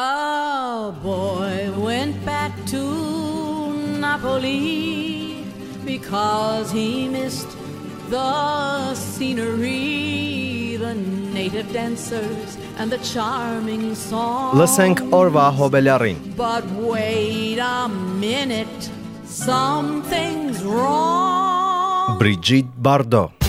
A boy went back to Napoli because he missed the scenery, the native dancers, and the charming song. Lăsănk orva hobelarin. But wait a minute, something's wrong. Brigitte Bardot.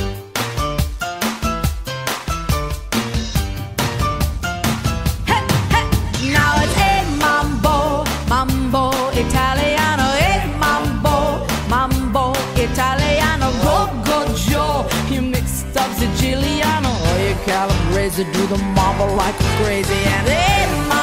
Calabrese do the mambo like crazy, and a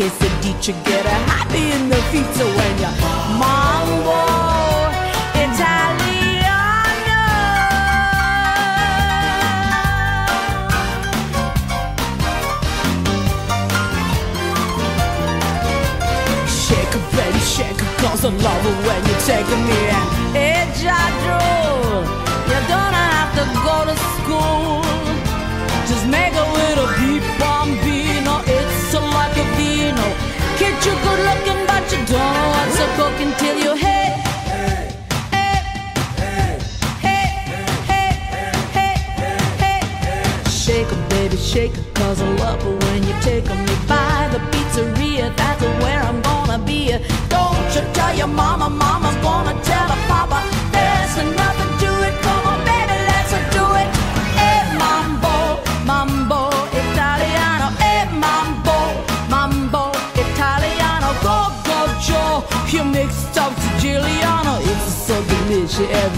quesadilla, get a happy in the so when you mambo Shake it, baby, shake it, cause I love it when you're taking me in. Hey, Jadro, don't know what's a cooking till you hit. Shake it, baby, shake it, cause I love it when you're taking me by the pizzeria. That's where I'm gonna be. Don't you tell your mama, mama's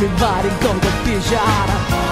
mi va rincón con pillara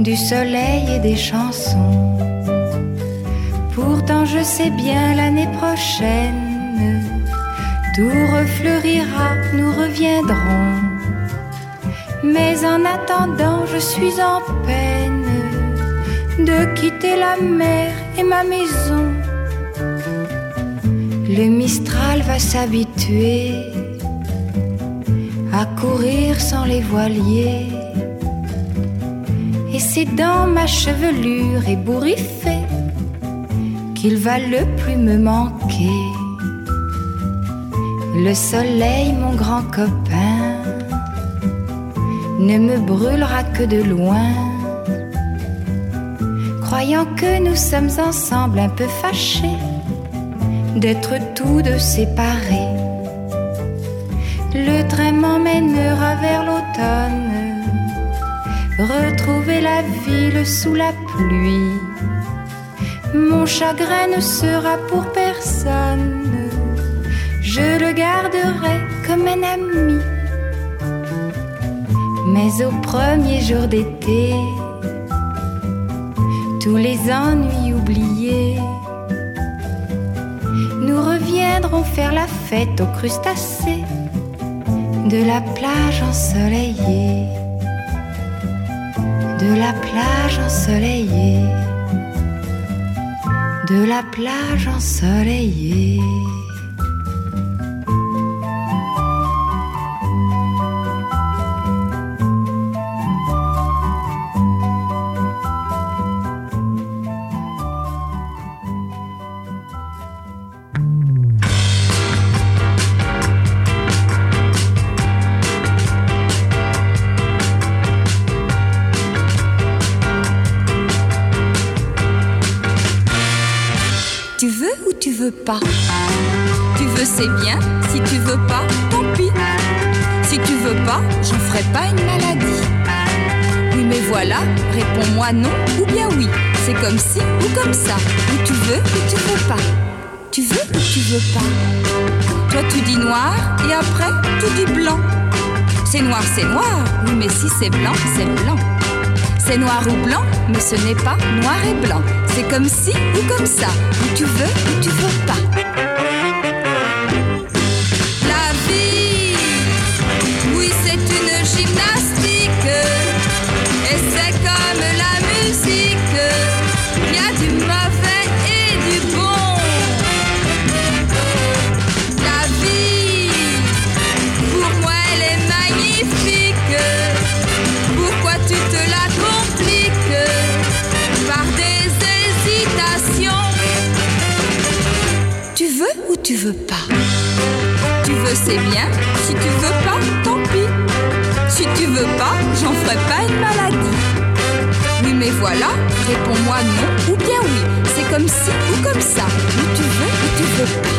du soleil et des chansons. Pourtant je sais bien l'année prochaine, tout refleurira, nous reviendrons. Mais en attendant, je suis en peine de quitter la mer et ma maison. Le Mistral va s'habituer à courir sans les voiliers. C'est dans ma chevelure ébouriffée qu'il va le plus me manquer. Le soleil, mon grand copain, ne me brûlera que de loin. Croyant que nous sommes ensemble un peu fâchés d'être tous deux séparés. Le train m'emmènera vers l'automne retrouver la ville sous la pluie. Mon chagrin ne sera pour personne, je le garderai comme un ami. Mais au premier jour d'été, tous les ennuis oubliés, nous reviendrons faire la fête aux crustacés de la plage ensoleillée la plage ensoleillée, de la plage ensoleillée. C'est bien. Si tu veux pas, tant pis. Si tu veux pas, j'en ferai pas une maladie. Oui, mais voilà, réponds-moi non ou bien oui. C'est comme si ou comme ça. Ou tu veux ou tu veux pas. Tu veux ou tu veux pas. Toi, tu dis noir et après, tu dis blanc. C'est noir, c'est noir. Oui, mais si c'est blanc, c'est blanc. C'est noir ou blanc, mais ce n'est pas noir et blanc. C'est comme si ou comme ça, où tu veux ou tu veux pas. Ou comme ça. Ou tu veux ou tu veux pas.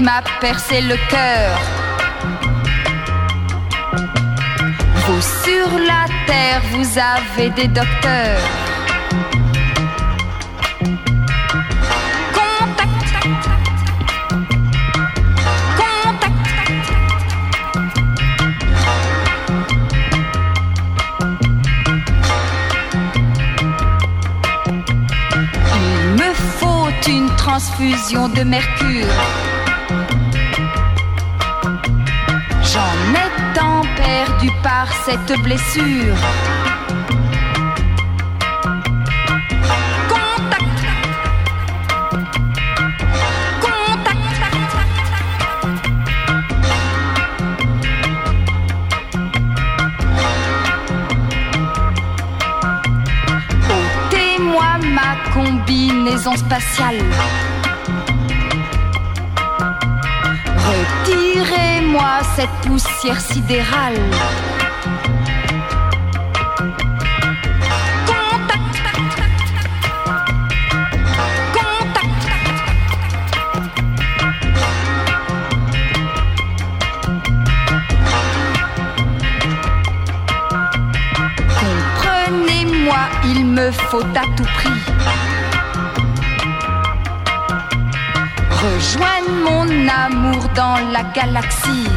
M'a percé le cœur. Vous sur la terre, vous avez des docteurs. Il me faut une transfusion de mercure. Par cette blessure. Ôtez-moi ma combinaison spatiale. Retirez-moi cette poussière sidérale. Il me faut à tout prix rejoindre mon amour dans la galaxie.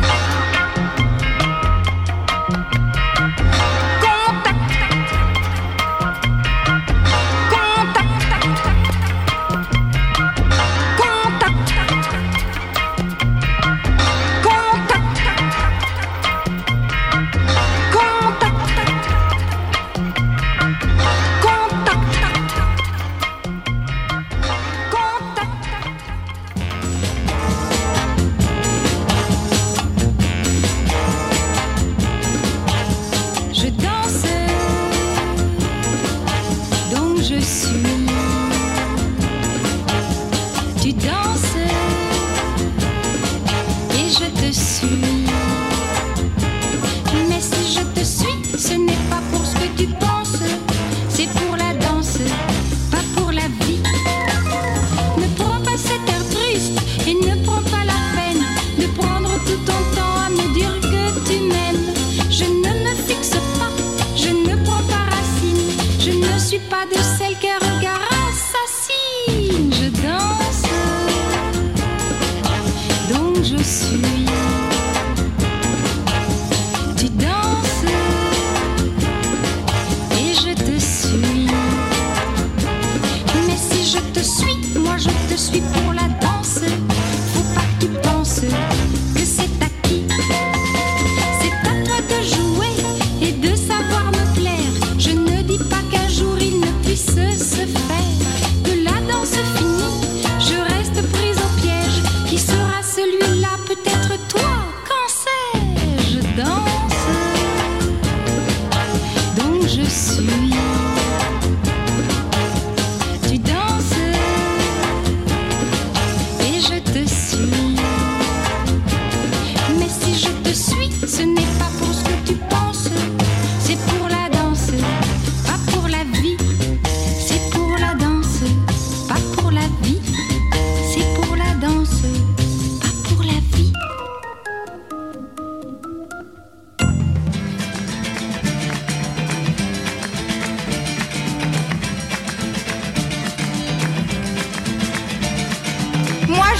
Se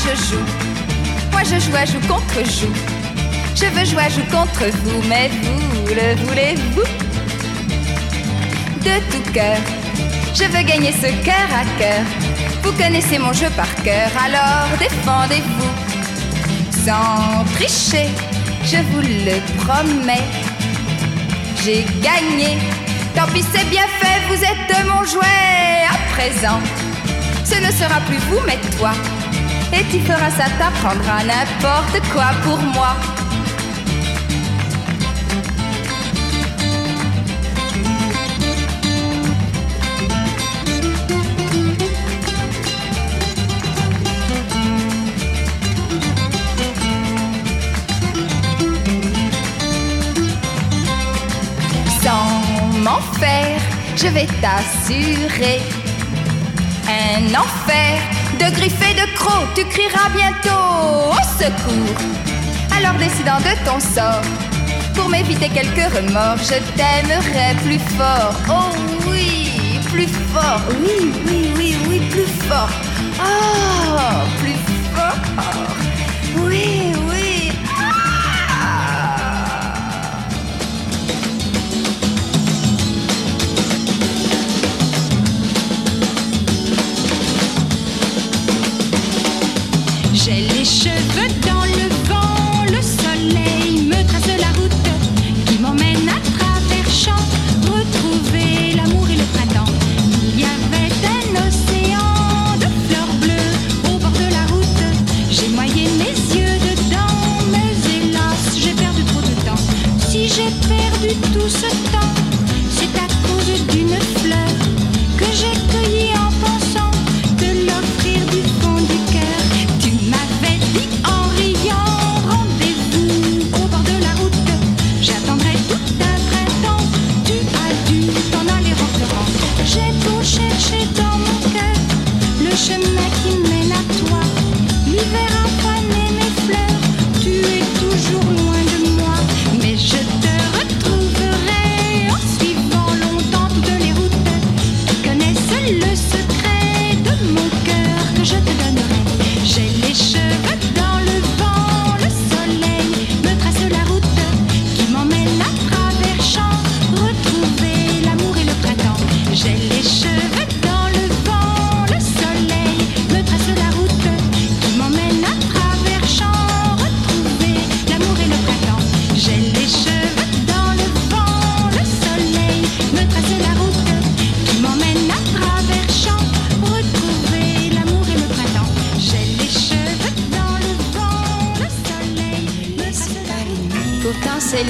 je joue, moi je joue à joue contre joue. Je veux jouer à joue contre vous, mais vous le voulez-vous? De tout cœur, je veux gagner ce cœur à cœur. Vous connaissez mon jeu par cœur, alors défendez-vous. Sans tricher, je vous le promets. J'ai gagné, tant pis c'est bien fait, vous êtes mon jouet à présent. Ce ne sera plus vous, mais toi. Et tu feras ça, t'apprendras n'importe quoi pour moi. Faire, je vais t'assurer un enfer de griffes de crocs. Tu crieras bientôt au secours. Alors décidant de ton sort, pour m'éviter quelques remords, je t'aimerai plus fort. Oh oui, plus fort. Oui, oui, oui, oui, plus fort. Oh, plus fort.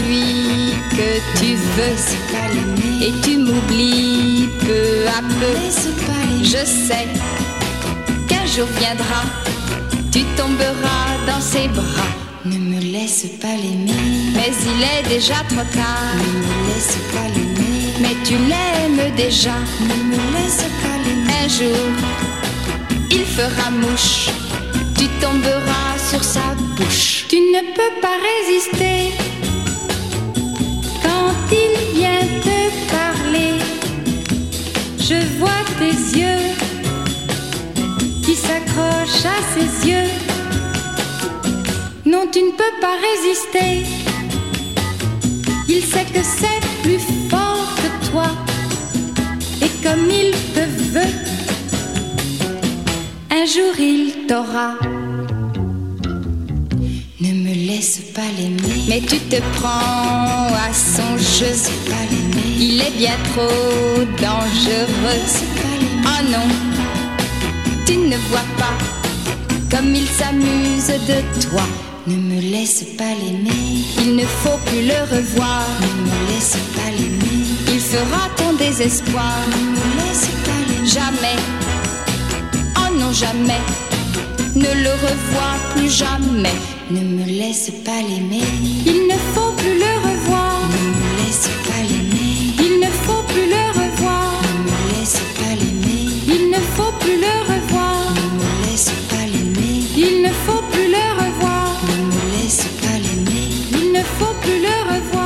Lui que tu veux et tu m'oublies peu à peu. Je sais qu'un jour viendra, tu tomberas dans ses bras. Ne me laisse pas l'aimer, Mais il est déjà trop tard, ne me laisse pas l'aimer, mais tu l'aimes déjà. ne me laisse pas l'aimer. Un jour, il fera mouche, tu tomberas sur sa bouche. Tu ne peux pas résister il vient te parler. Je vois tes yeux qui s'accrochent à ses yeux. Non, tu ne peux pas résister. Il sait que c'est plus fort que toi. Et comme il te veut, un jour il t'aura. Mais tu te prends à son jeu. Pas l'aimer. Il est bien trop dangereux. Oh non, tu ne vois pas comme il s'amuse de toi. Ne me laisse pas l'aimer. Il ne faut plus le revoir. Ne me laisse pas l'aimer. Il fera ton désespoir. Ne me laisse pas l'aimer. Jamais, oh non jamais, ne le revois plus jamais. Ne me laisse pas l'aimer. Il ne faut plus le revoir. Ne me laisse pas l'aimer. Il ne faut plus le revoir. Ne me laisse pas l'aimer. Il ne faut plus le revoir. Ne me laisse pas l'aimer. Il ne faut plus le revoir. Ne me laisse pas l'aimer. Il ne faut plus le revoir.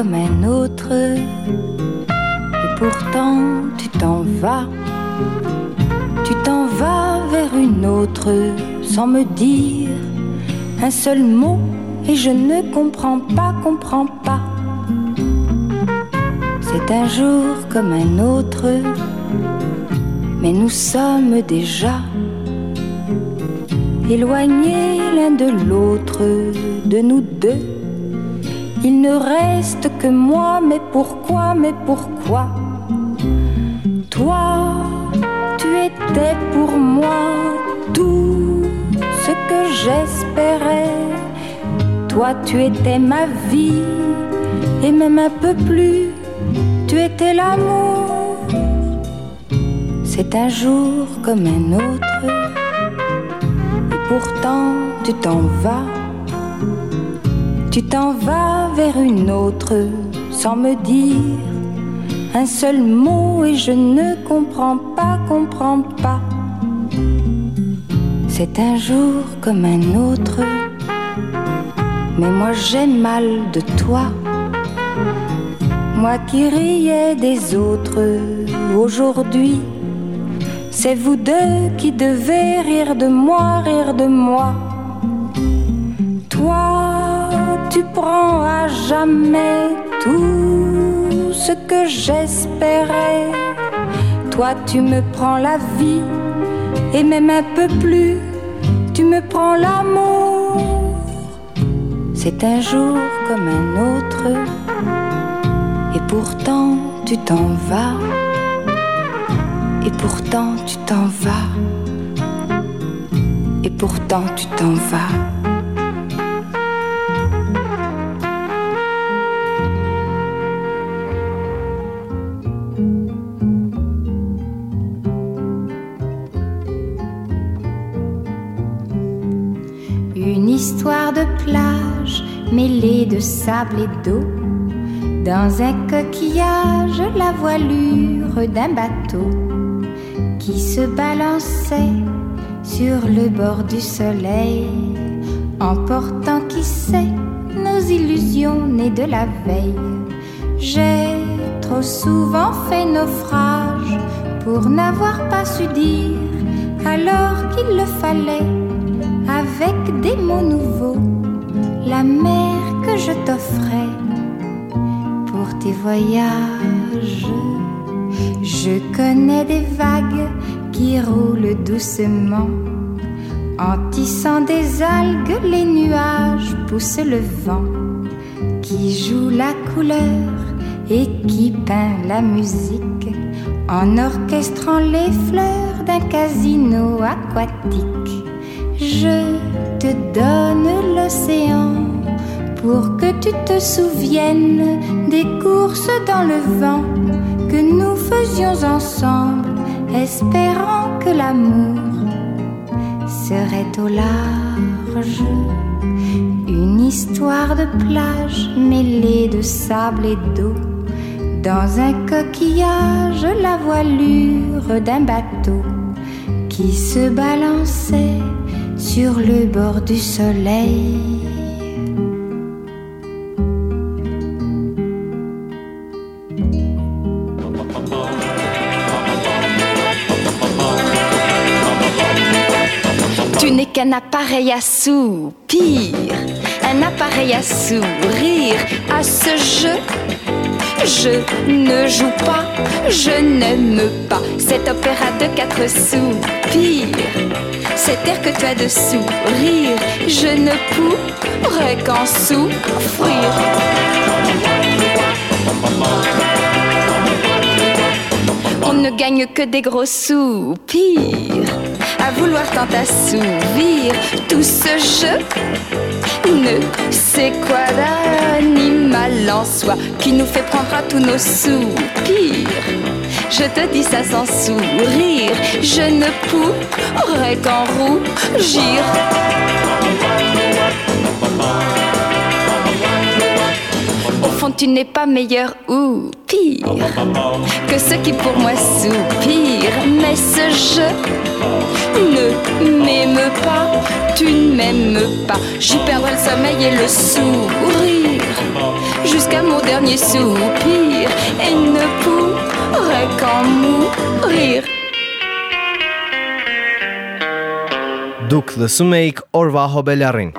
Comme un autre. Et pourtant tu t'en vas. Tu t'en vas vers une autre sans me dire un seul mot. Et je ne comprends pas, comprends pas. C'est un jour comme un autre. Mais nous sommes déjà éloignés l'un de l'autre, de nous deux. Il ne reste que moi, mais pourquoi, mais pourquoi? Toi, tu étais pour moi tout ce que j'espérais. Toi, tu étais ma vie, et même un peu plus, tu étais l'amour. C'est un jour comme un autre, et pourtant tu t'en vas. Tu t'en vas vers une autre sans me dire un seul mot et je ne comprends pas, comprends pas. C'est un jour comme un autre, mais moi j'ai mal de toi. Moi qui riais des autres aujourd'hui, c'est vous deux qui devez rire de moi, rire de moi. Jamais tout ce que j'espérais. Toi, tu me prends la vie et même un peu plus, tu me prends l'amour. C'est un jour comme un autre, et pourtant tu t'en vas, et pourtant tu t'en vas, et pourtant tu t'en vas. De sable et d'eau. Dans un coquillage, la voilure d'un bateau qui se balançait sur le bord du soleil, emportant qui sait nos illusions nées de la veille. J'ai trop souvent fait naufrage pour n'avoir pas su dire alors qu'il le fallait avec des mots nouveaux la mer que je t'offrais pour tes voyages. Je connais des vagues qui roulent doucement. En tissant des algues, les nuages poussent le vent qui joue la couleur et qui peint la musique en orchestrant les fleurs d'un casino aquatique. Je te donne l'océan pour que tu te souviennes des courses dans le vent que nous faisions ensemble, espérant que l'amour serait au large. Une histoire de plage mêlée de sable et d'eau. Dans un coquillage, la voilure d'un bateau qui se balançait sur le bord du soleil. Qu'un appareil à soupir, un appareil à sourire à ce jeu. Je ne joue pas, je n'aime pas cet opéra de quatre soupirs. Cet air que tu as de sourire, je ne pourrais qu'en souffrir. On ne gagne que des gros soupirs à vouloir tant assouvir tout ce jeu. Ne sais quoi d'animal en soi qui nous fait prendre à tous nos soupirs. Je te dis ça sans sourire, je ne pourrais qu'en rougir. Au fond, tu n'es pas meilleur ou pire que ceux qui pour moi soupirent. Mais ce jeu ne m'aime pas, tu ne m'aimes pas. J'y perdrai le sommeil et le sourire jusqu'à mon dernier soupir et ne pourrai qu'en mourir. Դուք լսում էիք օրվա հոբելարին։